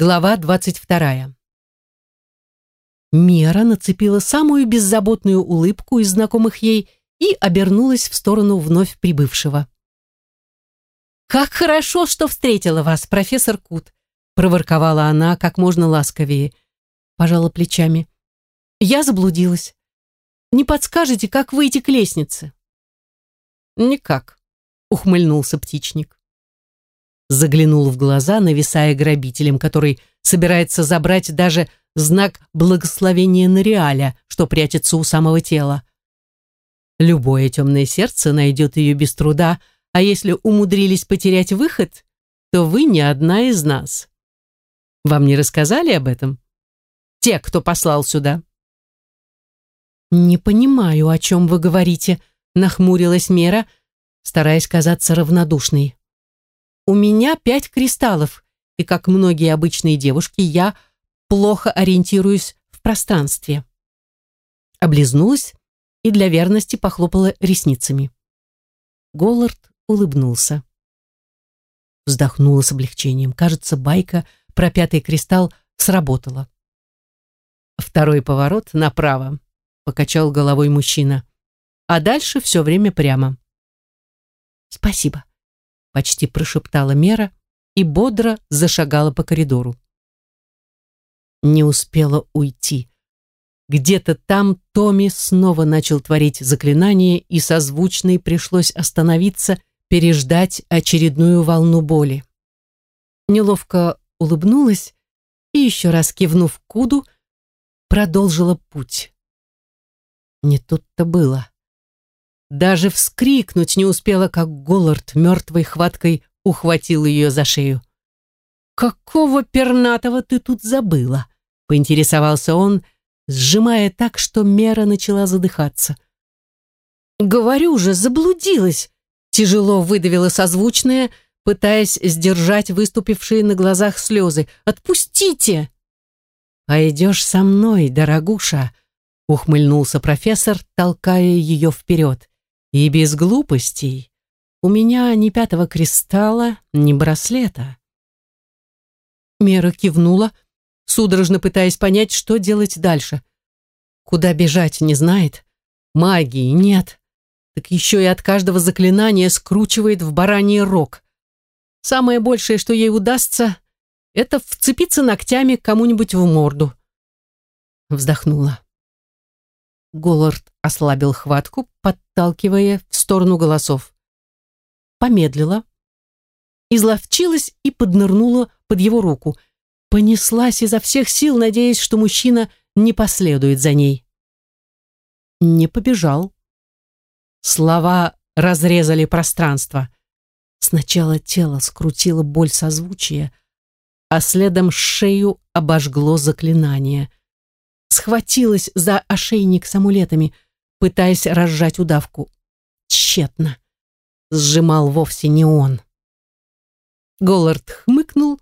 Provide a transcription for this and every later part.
Глава двадцать вторая. Мера нацепила самую беззаботную улыбку из знакомых ей и обернулась в сторону вновь прибывшего. «Как хорошо, что встретила вас, профессор Кут!» проворковала она как можно ласковее. Пожала плечами. «Я заблудилась. Не подскажете, как выйти к лестнице?» «Никак», — ухмыльнулся птичник. Заглянул в глаза, нависая грабителем, который собирается забрать даже знак благословения Нориаля, что прячется у самого тела. Любое темное сердце найдет ее без труда, а если умудрились потерять выход, то вы не одна из нас. Вам не рассказали об этом? Те, кто послал сюда. «Не понимаю, о чем вы говорите», — нахмурилась Мера, стараясь казаться равнодушной. «У меня пять кристаллов, и, как многие обычные девушки, я плохо ориентируюсь в пространстве». Облизнулась и для верности похлопала ресницами. Голлард улыбнулся. Вздохнула с облегчением. Кажется, байка про пятый кристалл сработала. Второй поворот направо, покачал головой мужчина. А дальше все время прямо. Спасибо, почти прошептала Мера и бодро зашагала по коридору. Не успела уйти. Где-то там Томми снова начал творить заклинание, и созвучной пришлось остановиться, переждать очередную волну боли. Неловко улыбнулась и, еще раз кивнув Куду, продолжила путь. Не тут-то было. Даже вскрикнуть не успела, как Голлард мертвой хваткой ухватил ее за шею. «Какого пернатого ты тут забыла?» — поинтересовался он, сжимая так, что Мера начала задыхаться. «Говорю же, заблудилась!» — тяжело выдавила созвучное, пытаясь сдержать выступившие на глазах слезы. «Отпустите!» «Пойдешь со мной, дорогуша», — ухмыльнулся профессор, толкая ее вперед. «И без глупостей. У меня ни пятого кристалла, ни браслета». Мера кивнула, судорожно пытаясь понять, что делать дальше. Куда бежать, не знает. Магии нет. Так еще и от каждого заклинания скручивает в бараний рог. Самое большее, что ей удастся, это вцепиться ногтями кому-нибудь в морду. Вздохнула. Голлард ослабил хватку, подталкивая в сторону голосов. Помедлила, изловчилась и поднырнула под его руку. Понеслась изо всех сил, надеясь, что мужчина не последует за ней. Не побежал. Слова разрезали пространство. Сначала тело скрутило боль созвучия, а следом шею обожгло заклинание. Схватилась за ошейник с амулетами, пытаясь разжать удавку. Тщетно. Сжимал вовсе не он. Голлард хмыкнул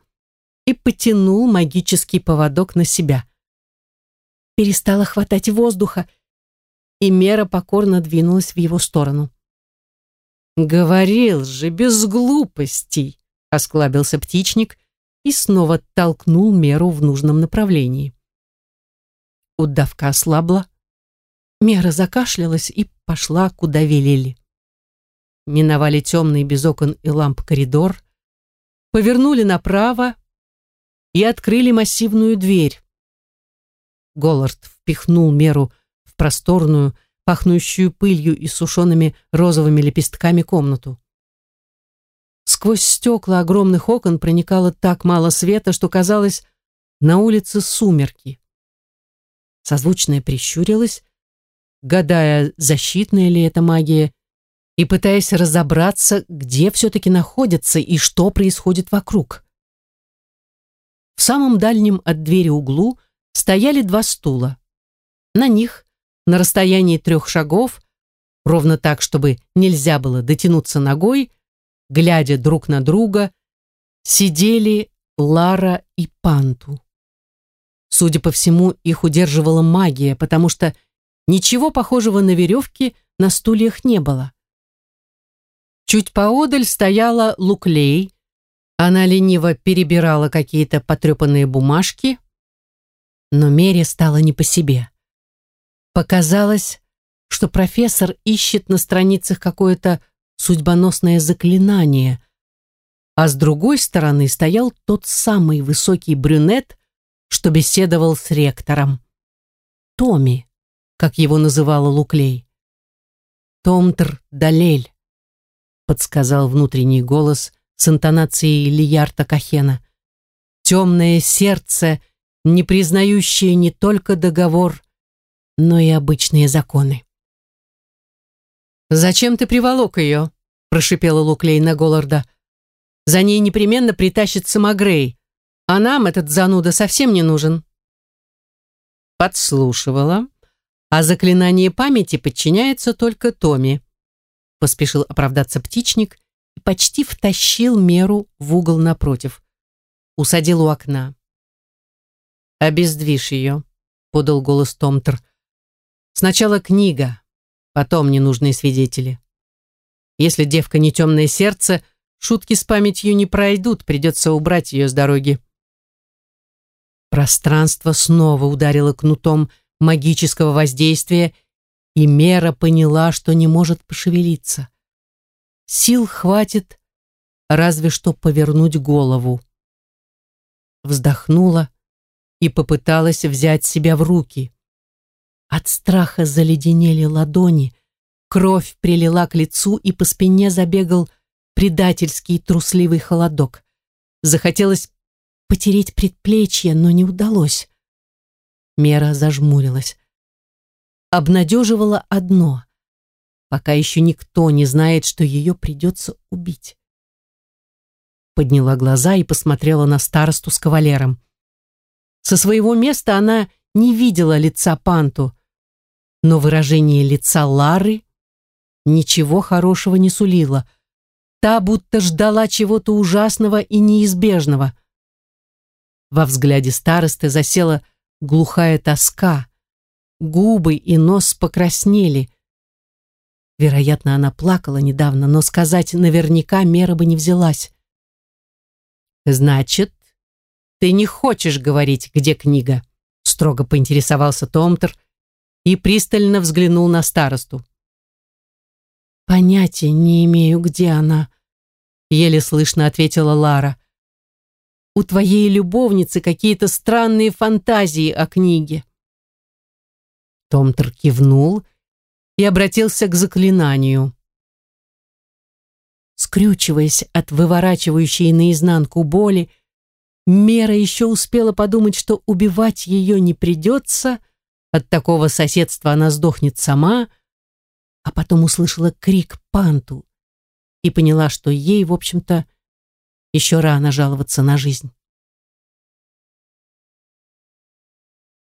и потянул магический поводок на себя. Перестала хватать воздуха, и Мера покорно двинулась в его сторону. «Говорил же, без глупостей!» — осклабился птичник и снова толкнул меру в нужном направлении. Удавка ослабла. Мера закашлялась и пошла, куда велели. Миновали темный без окон и ламп коридор, повернули направо и открыли массивную дверь. Голлард впихнул меру в просторную, пахнущую пылью и сушеными розовыми лепестками комнату. Сквозь стекла огромных окон проникало так мало света, что казалось, на улице сумерки. Созвучная прищурилась, гадая, защитная ли это магия, и пытаясь разобраться, где все-таки находится и что происходит вокруг. В самом дальнем от двери углу стояли два стула. На них на расстоянии трех шагов, ровно так, чтобы нельзя было дотянуться ногой, глядя друг на друга, сидели Лара и Панту. Судя по всему, их удерживала магия, потому что ничего похожего на веревки на стульях не было. Чуть поодаль стояла Луклей, Она лениво перебирала какие-то потрепанные бумажки, но Мере стало не по себе. Показалось, что профессор ищет на страницах какое-то судьбоносное заклинание, а с другой стороны стоял тот самый высокий брюнет, что беседовал с ректором. Томи, как его называла Луклей. Томтр Далель, подсказал внутренний голос с интонацией Лиярта Кахена. Темное сердце, не признающее не только договор, но и обычные законы. «Зачем ты приволок ее?» – прошипела Луклей на Голларда. «За ней непременно притащит Самогрей, а нам этот зануда совсем не нужен». Подслушивала, а заклинание памяти подчиняется только Томи. Поспешил оправдаться птичник и почти втащил меру в угол напротив. Усадил у окна. «Обездвижь ее», — подал голос Томтер. «Сначала книга, потом ненужные свидетели. Если девка не темное сердце, шутки с памятью не пройдут, придется убрать ее с дороги». Пространство снова ударило кнутом магического воздействия, и Мера поняла, что не может пошевелиться. Сил хватит разве что повернуть голову. Вздохнула и попыталась взять себя в руки. От страха заледенели ладони, кровь прилила к лицу, и по спине забегал предательский трусливый холодок. Захотелось потереть предплечье, но не удалось. Мера зажмурилась. Обнадеживало одно. Пока еще никто не знает, что ее придется убить. Подняла глаза и посмотрела на старосту с кавалером. Со своего места она не видела лица Панту, но выражение лица Лары ничего хорошего не сулило. Та будто ждала чего-то ужасного и неизбежного. Во взгляде старосты засела глухая тоска. Губы и нос покраснели. Вероятно, она плакала недавно, но сказать наверняка мера бы не взялась. «Значит, ты не хочешь говорить, где книга?» строго поинтересовался Томтер и пристально взглянул на старосту. «Понятия не имею, где она», — еле слышно ответила Лара у твоей любовницы какие-то странные фантазии о книге. Томтер кивнул и обратился к заклинанию. Скрючиваясь от выворачивающей наизнанку боли, Мера еще успела подумать, что убивать ее не придется, от такого соседства она сдохнет сама, а потом услышала крик Панту и поняла, что ей, в общем-то, еще рано жаловаться на жизнь.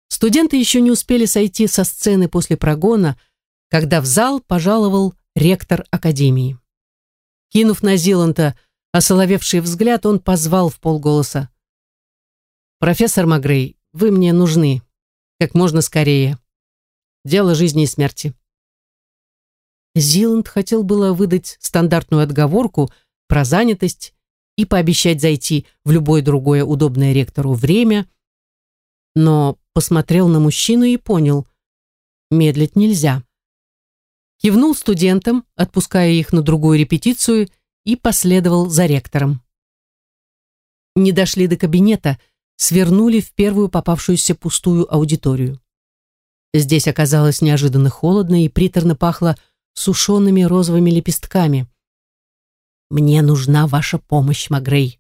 Студенты еще не успели сойти со сцены после прогона, когда в зал пожаловал ректор академии. Кинув на Зиланта осоловевший взгляд, он позвал в полголоса. «Профессор Магрей, вы мне нужны. Как можно скорее. Дело жизни и смерти». Зиланд хотел было выдать стандартную отговорку про занятость и пообещать зайти в любое другое удобное ректору время, но посмотрел на мужчину и понял, медлить нельзя. Кивнул студентам, отпуская их на другую репетицию, и последовал за ректором. Не дошли до кабинета, свернули в первую попавшуюся пустую аудиторию. Здесь оказалось неожиданно холодно и приторно пахло сушеными розовыми лепестками. «Мне нужна ваша помощь, Магрей»,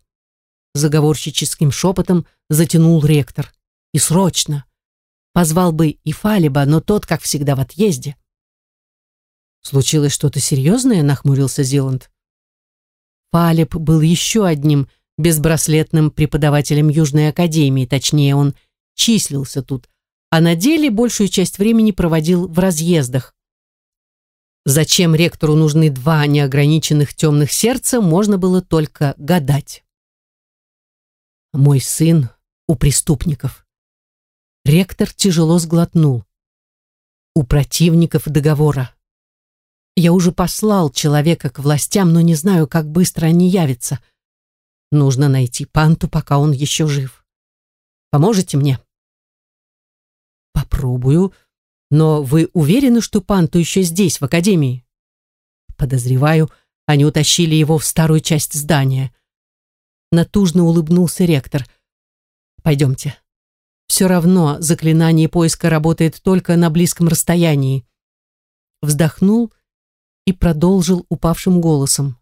заговорщическим шепотом затянул ректор. «И срочно!» Позвал бы и Фалиба, но тот, как всегда, в отъезде. «Случилось что-то серьезное?» — нахмурился Зиланд. Фалиб был еще одним безбраслетным преподавателем Южной Академии, точнее, он числился тут, а на деле большую часть времени проводил в разъездах. Зачем ректору нужны два неограниченных темных сердца, можно было только гадать. Мой сын у преступников. Ректор тяжело сглотнул. У противников договора. Я уже послал человека к властям, но не знаю, как быстро они явятся. Нужно найти Панту, пока он еще жив. Поможете мне? Попробую. Но вы уверены, что Панту еще здесь, в академии? Подозреваю, они утащили его в старую часть здания. Натужно улыбнулся ректор. Пойдемте. Все равно заклинание поиска работает только на близком расстоянии. Вздохнул и продолжил упавшим голосом.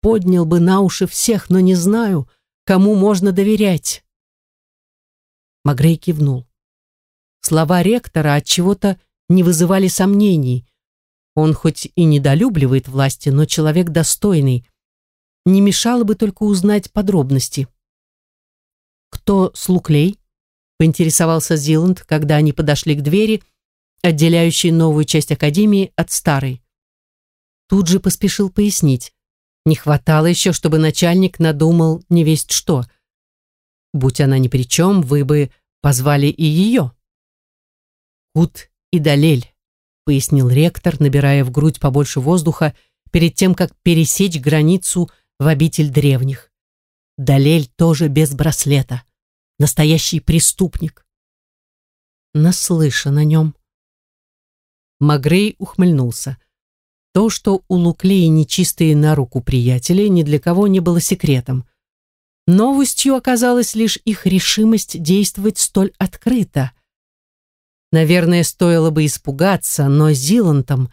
Поднял бы на уши всех, но не знаю, кому можно доверять. Магрей кивнул. Слова ректора от чего-то не вызывали сомнений. Он хоть и недолюбливает власти, но человек достойный. Не мешало бы только узнать подробности. Кто Слуклей? поинтересовался Зиланд, когда они подошли к двери, отделяющей новую часть академии от старой. Тут же поспешил пояснить. Не хватало еще, чтобы начальник надумал не весть что. Будь она ни при чем, вы бы позвали и ее. Кут и Далель, пояснил ректор, набирая в грудь побольше воздуха перед тем, как пересечь границу в обитель древних. Далель тоже без браслета. Настоящий преступник. Наслышан о нем. Магрей ухмыльнулся. То, что у Луклеи нечистые на руку приятели, ни для кого не было секретом. Новостью оказалась лишь их решимость действовать столь открыто. Наверное, стоило бы испугаться, но Зилантом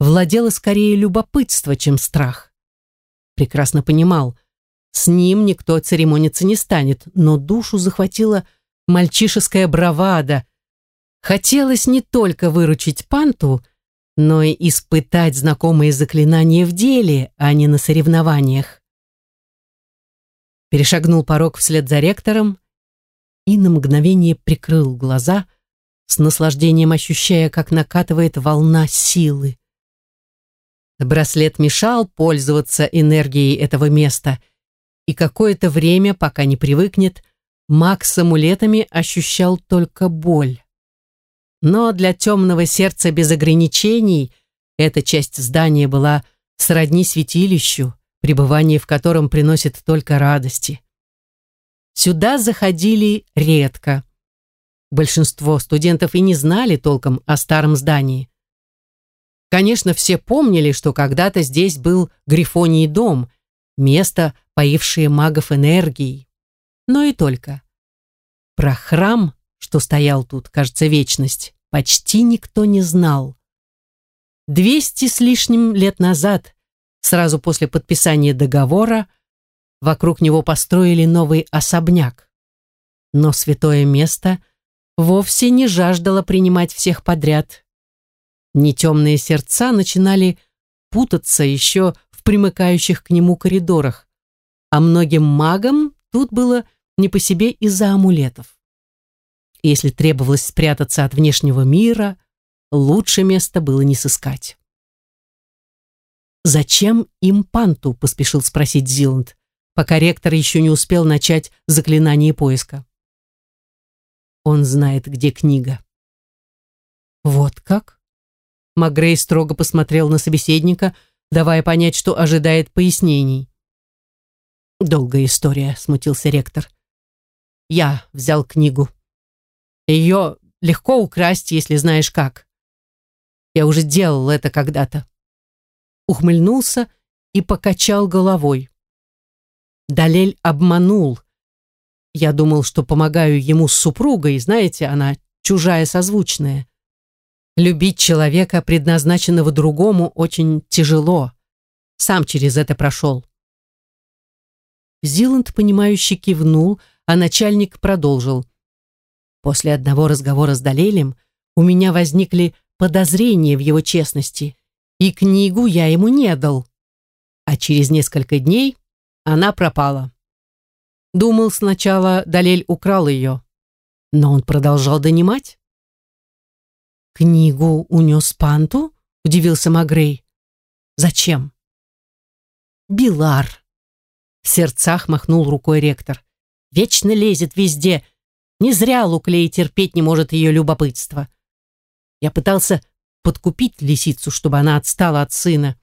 владело скорее любопытство, чем страх. Прекрасно понимал, с ним никто церемониться не станет, но душу захватила мальчишеская бравада. Хотелось не только выручить Панту, но и испытать знакомые заклинания в деле, а не на соревнованиях. Перешагнул порог вслед за ректором и на мгновение прикрыл глаза, с наслаждением ощущая, как накатывает волна силы. Браслет мешал пользоваться энергией этого места, и какое-то время, пока не привыкнет, маг с амулетами ощущал только боль. Но для темного сердца без ограничений эта часть здания была сродни святилищу, пребывание в котором приносит только радости. Сюда заходили редко. Большинство студентов и не знали толком о старом здании. Конечно, все помнили, что когда-то здесь был Грифоний дом, место, поившее магов энергией. Но и только. Про храм, что стоял тут, кажется, вечность, почти никто не знал. Двести с лишним лет назад, сразу после подписания договора, вокруг него построили новый особняк. Но святое место вовсе не жаждало принимать всех подряд. Нетемные сердца начинали путаться еще в примыкающих к нему коридорах, а многим магам тут было не по себе из-за амулетов. Если требовалось спрятаться от внешнего мира, лучше места было не сыскать. «Зачем им панту?» — поспешил спросить Зиланд, пока ректор еще не успел начать заклинание поиска. Он знает, где книга. «Вот как?» Магрей строго посмотрел на собеседника, давая понять, что ожидает пояснений. «Долгая история», — смутился ректор. «Я взял книгу. Ее легко украсть, если знаешь как. Я уже делал это когда-то». Ухмыльнулся и покачал головой. Далель обманул. Я думал, что помогаю ему с супругой, знаете, она чужая созвучная. Любить человека, предназначенного другому, очень тяжело. Сам через это прошел. Зиланд, понимающе кивнул, а начальник продолжил. После одного разговора с Далелем у меня возникли подозрения в его честности, и книгу я ему не дал. А через несколько дней она пропала. Думал сначала, Далель украл ее, но он продолжал донимать. «Книгу унес Панту?» — удивился Магрей. «Зачем?» «Билар», в сердцах махнул рукой ректор. Вечно лезет везде. Не зря Луклей терпеть не может ее любопытство. Я пытался подкупить лисицу, чтобы она отстала от сына.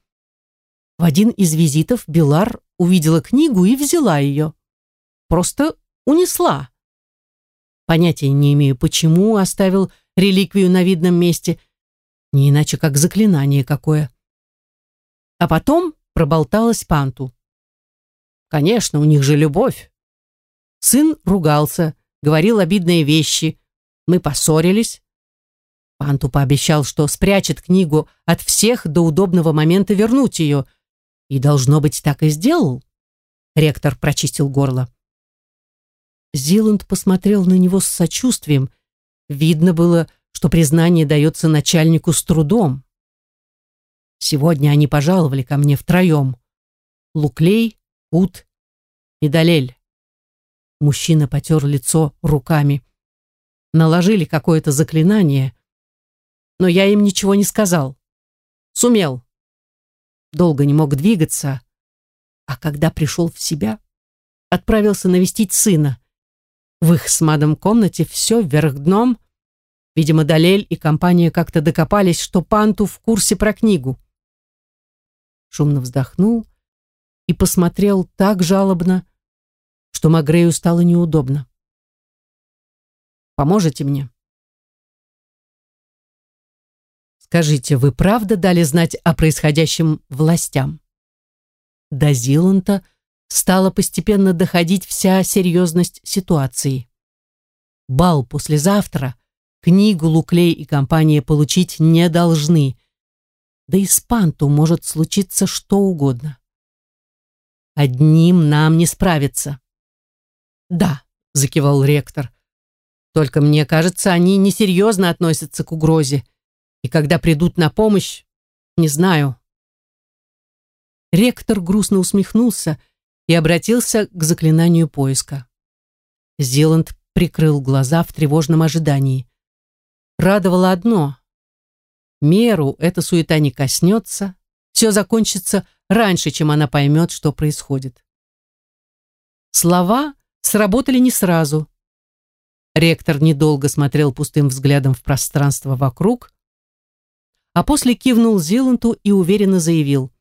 В один из визитов Билар увидела книгу и взяла ее. Просто унесла. Понятия не имею, почему оставил реликвию на видном месте, не иначе как заклинание какое. А потом проболталась Панту. Конечно, у них же любовь. Сын ругался, говорил обидные вещи. Мы поссорились. Панту пообещал, что спрячет книгу от всех до удобного момента вернуть ее. И, должно быть, так и сделал. Ректор прочистил горло. Зиланд посмотрел на него с сочувствием. Видно было, что признание дается начальнику с трудом. Сегодня они пожаловали ко мне втроем. Луклей, Ут и Далель. Мужчина потер лицо руками. Наложили какое-то заклинание, но я им ничего не сказал. Сумел. Долго не мог двигаться, а когда пришел в себя, отправился навестить сына. В их с Мадом комнате все вверх дном. Видимо, Далель и компания как-то докопались, что Панту в курсе про книгу. Шумно вздохнул и посмотрел так жалобно, что Магрею стало неудобно. «Поможете мне?» «Скажите, вы правда дали знать о происходящем властям?» До Зиланта стала постепенно доходить вся серьезность ситуации. Бал послезавтра, книгу Луклей и компания получить не должны. Да и с Панту может случиться что угодно. Одним нам не справиться. Да, закивал ректор. Только мне кажется, они несерьезно относятся к угрозе. И когда придут на помощь, не знаю. Ректор грустно усмехнулся и обратился к заклинанию поиска. Зеланд прикрыл глаза в тревожном ожидании. Радовало одно. Меру эта суета не коснется, все закончится раньше, чем она поймет, что происходит. Слова сработали не сразу. Ректор недолго смотрел пустым взглядом в пространство вокруг, а после кивнул Зиланту и уверенно заявил.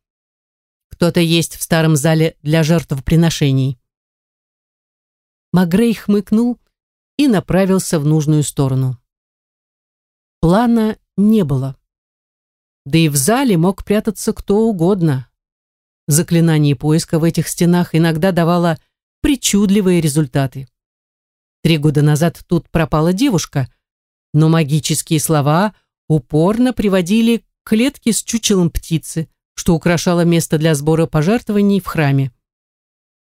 Кто-то есть в старом зале для жертвоприношений. Магрей хмыкнул и направился в нужную сторону. Плана не было. Да и в зале мог прятаться кто угодно. Заклинание поиска в этих стенах иногда давало причудливые результаты. Три года назад тут пропала девушка, но магические слова упорно приводили к клетке с чучелом птицы, что украшало место для сбора пожертвований в храме.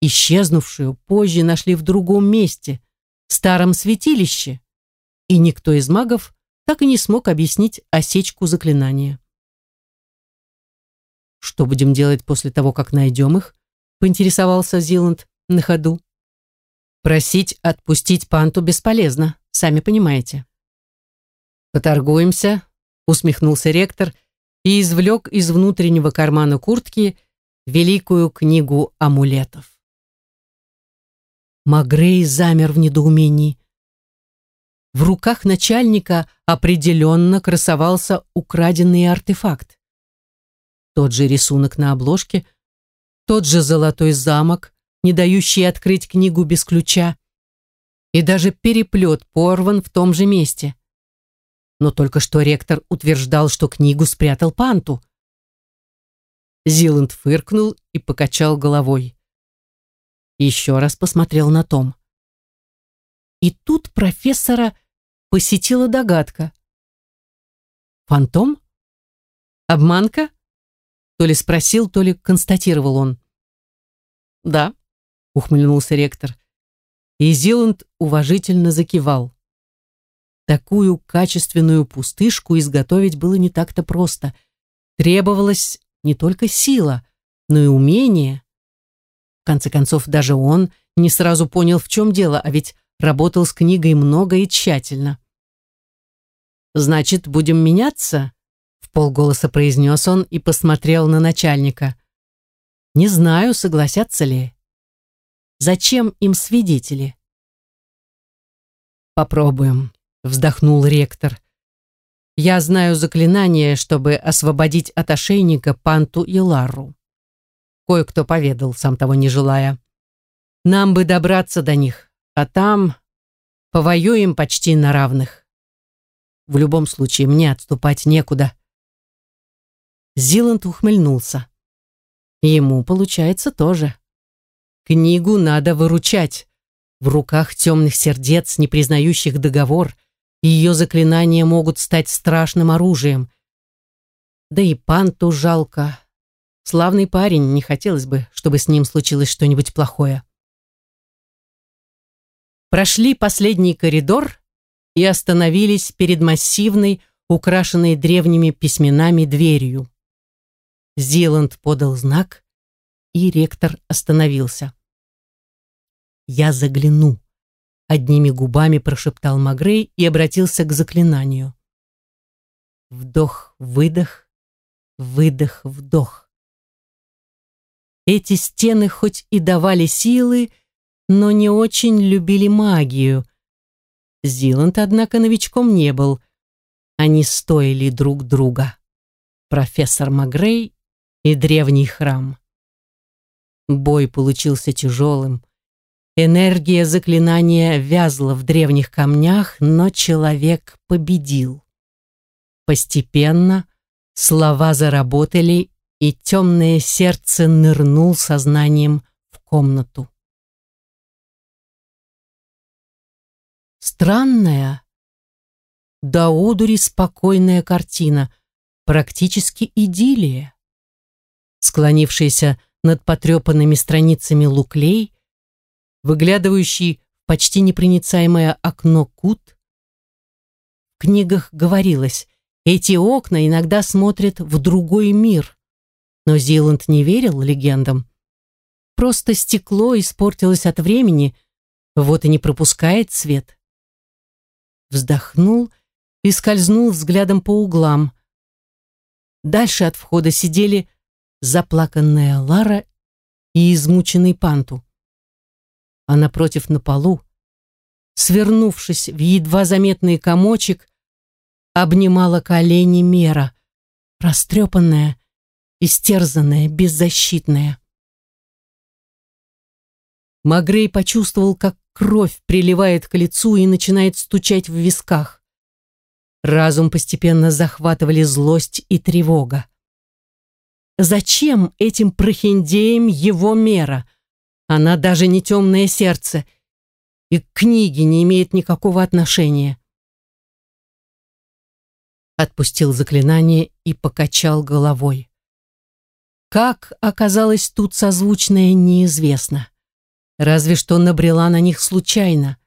Исчезнувшую позже нашли в другом месте, в старом святилище, и никто из магов так и не смог объяснить осечку заклинания. «Что будем делать после того, как найдем их?» — поинтересовался Зиланд на ходу. «Просить отпустить панту бесполезно, сами понимаете». «Поторгуемся», — усмехнулся ректор и извлек из внутреннего кармана куртки великую книгу амулетов. Магрей замер в недоумении. В руках начальника определенно красовался украденный артефакт. Тот же рисунок на обложке, тот же золотой замок, не дающий открыть книгу без ключа, и даже переплет порван в том же месте но только что ректор утверждал, что книгу спрятал Панту. Зиланд фыркнул и покачал головой. Еще раз посмотрел на Том. И тут профессора посетила догадка. «Фантом? Обманка?» То ли спросил, то ли констатировал он. «Да», — ухмыльнулся ректор. И Зиланд уважительно закивал. Такую качественную пустышку изготовить было не так-то просто. Требовалась не только сила, но и умение. В конце концов, даже он не сразу понял, в чем дело, а ведь работал с книгой много и тщательно. «Значит, будем меняться?» — в полголоса произнес он и посмотрел на начальника. «Не знаю, согласятся ли. Зачем им свидетели?» «Попробуем», вздохнул ректор. Я знаю заклинание, чтобы освободить от ошейника Панту и Лару. кое-кто поведал, сам того не желая. Нам бы добраться до них, а там повоюем почти на равных. В любом случае, мне отступать некуда. Зиланд ухмыльнулся. Ему, получается, тоже. Книгу надо выручать. В руках темных сердец, не признающих договор, ее заклинания могут стать страшным оружием. Да и панту жалко. Славный парень, не хотелось бы, чтобы с ним случилось что-нибудь плохое. Прошли последний коридор и остановились перед массивной, украшенной древними письменами дверью. Зиланд подал знак, и ректор остановился. «Я загляну», — одними губами прошептал Магрей и обратился к заклинанию. Вдох-выдох, выдох-вдох. Эти стены хоть и давали силы, но не очень любили магию. Зиланд, однако, новичком не был. Они стоили друг друга. Профессор Магрей и древний храм. Бой получился тяжелым. Энергия заклинания вязла в древних камнях, но человек победил. Постепенно слова заработали, и темное сердце нырнул сознанием в комнату. Странная, до одури спокойная картина, практически идиллия. Склонившаяся над потрепанными страницами луклей, выглядывающий в почти непроницаемое окно кут. В книгах говорилось, эти окна иногда смотрят в другой мир. Но Зиланд не верил легендам. Просто стекло испортилось от времени, вот и не пропускает свет. Вздохнул и скользнул взглядом по углам. Дальше от входа сидели заплаканная Лара и измученный Панту а напротив на полу, свернувшись в едва заметный комочек, обнимала колени Мера, растрепанная, истерзанная, беззащитная. Магрей почувствовал, как кровь приливает к лицу и начинает стучать в висках. Разум постепенно захватывали злость и тревога. Зачем этим прохиндеям его мера? Она даже не темное сердце и к книге не имеет никакого отношения. Отпустил заклинание и покачал головой. Как оказалось тут созвучное, неизвестно. Разве что набрела на них случайно.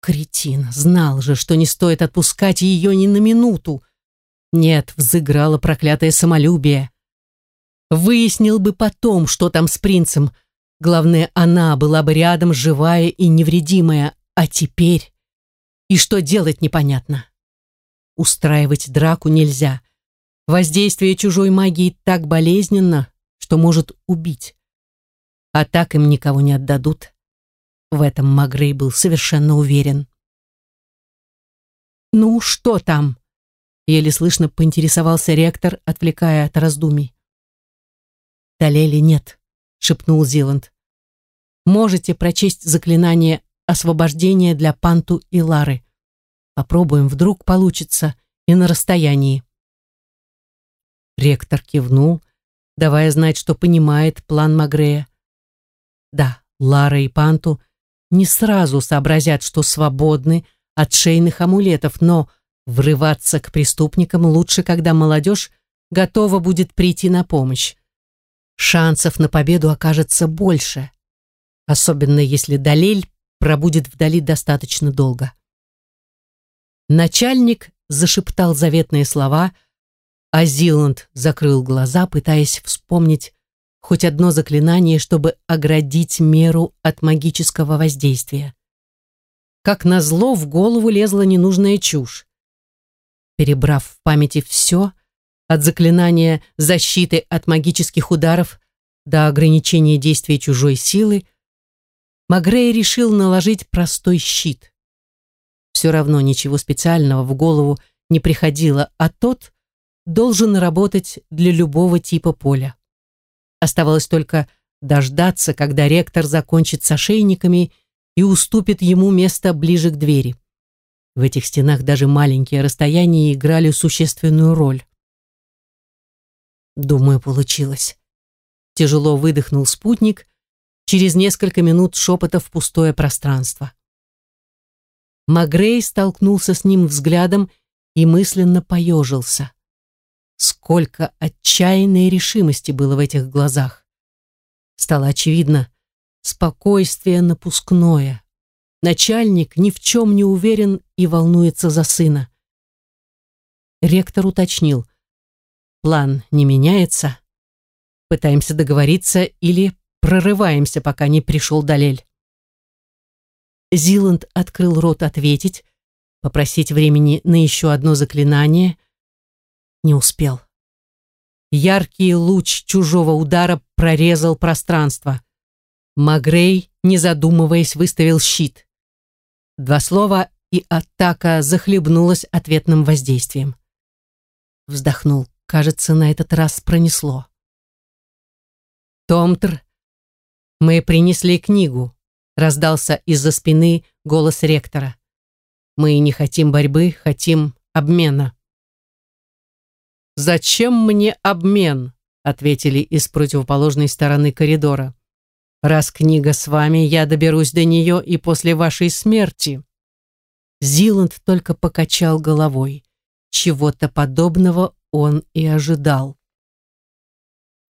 Кретин, знал же, что не стоит отпускать ее ни на минуту. Нет, взыграло проклятое самолюбие. Выяснил бы потом, что там с принцем, Главное, она была бы рядом, живая и невредимая. А теперь... И что делать непонятно. Устраивать драку нельзя. Воздействие чужой магии так болезненно, что может убить. А так им никого не отдадут. В этом Магрей был совершенно уверен. «Ну, что там?» Еле слышно поинтересовался ректор, отвлекая от раздумий. «Далели нет», — шепнул Зиланд. «Можете прочесть заклинание освобождения для Панту и Лары. Попробуем, вдруг получится и на расстоянии». Ректор кивнул, давая знать, что понимает план Магрея. Да, Лара и Панту не сразу сообразят, что свободны от шейных амулетов, но врываться к преступникам лучше, когда молодежь готова будет прийти на помощь шансов на победу окажется больше, особенно если Далель пробудет вдали достаточно долго. Начальник зашептал заветные слова, а Зиланд закрыл глаза, пытаясь вспомнить хоть одно заклинание, чтобы оградить меру от магического воздействия. Как назло, в голову лезла ненужная чушь. Перебрав в памяти все, от заклинания защиты от магических ударов до ограничения действия чужой силы, Магрей решил наложить простой щит. Все равно ничего специального в голову не приходило, а тот должен работать для любого типа поля. Оставалось только дождаться, когда ректор закончит с ошейниками и уступит ему место ближе к двери. В этих стенах даже маленькие расстояния играли существенную роль. Думаю, получилось. Тяжело выдохнул спутник, через несколько минут шепота в пустое пространство. Магрей столкнулся с ним взглядом и мысленно поежился. Сколько отчаянной решимости было в этих глазах. Стало очевидно, спокойствие напускное. Начальник ни в чем не уверен и волнуется за сына. Ректор уточнил. План не меняется. Пытаемся договориться или прорываемся, пока не пришел Далель. Зиланд открыл рот ответить, попросить времени на еще одно заклинание. Не успел. Яркий луч чужого удара прорезал пространство. Магрей, не задумываясь, выставил щит. Два слова, и атака захлебнулась ответным воздействием. Вздохнул. Кажется, на этот раз пронесло. «Томтр, мы принесли книгу», — раздался из-за спины голос ректора. «Мы не хотим борьбы, хотим обмена». «Зачем мне обмен?» — ответили из противоположной стороны коридора. «Раз книга с вами, я доберусь до нее и после вашей смерти». Зиланд только покачал головой. Чего-то подобного он и ожидал.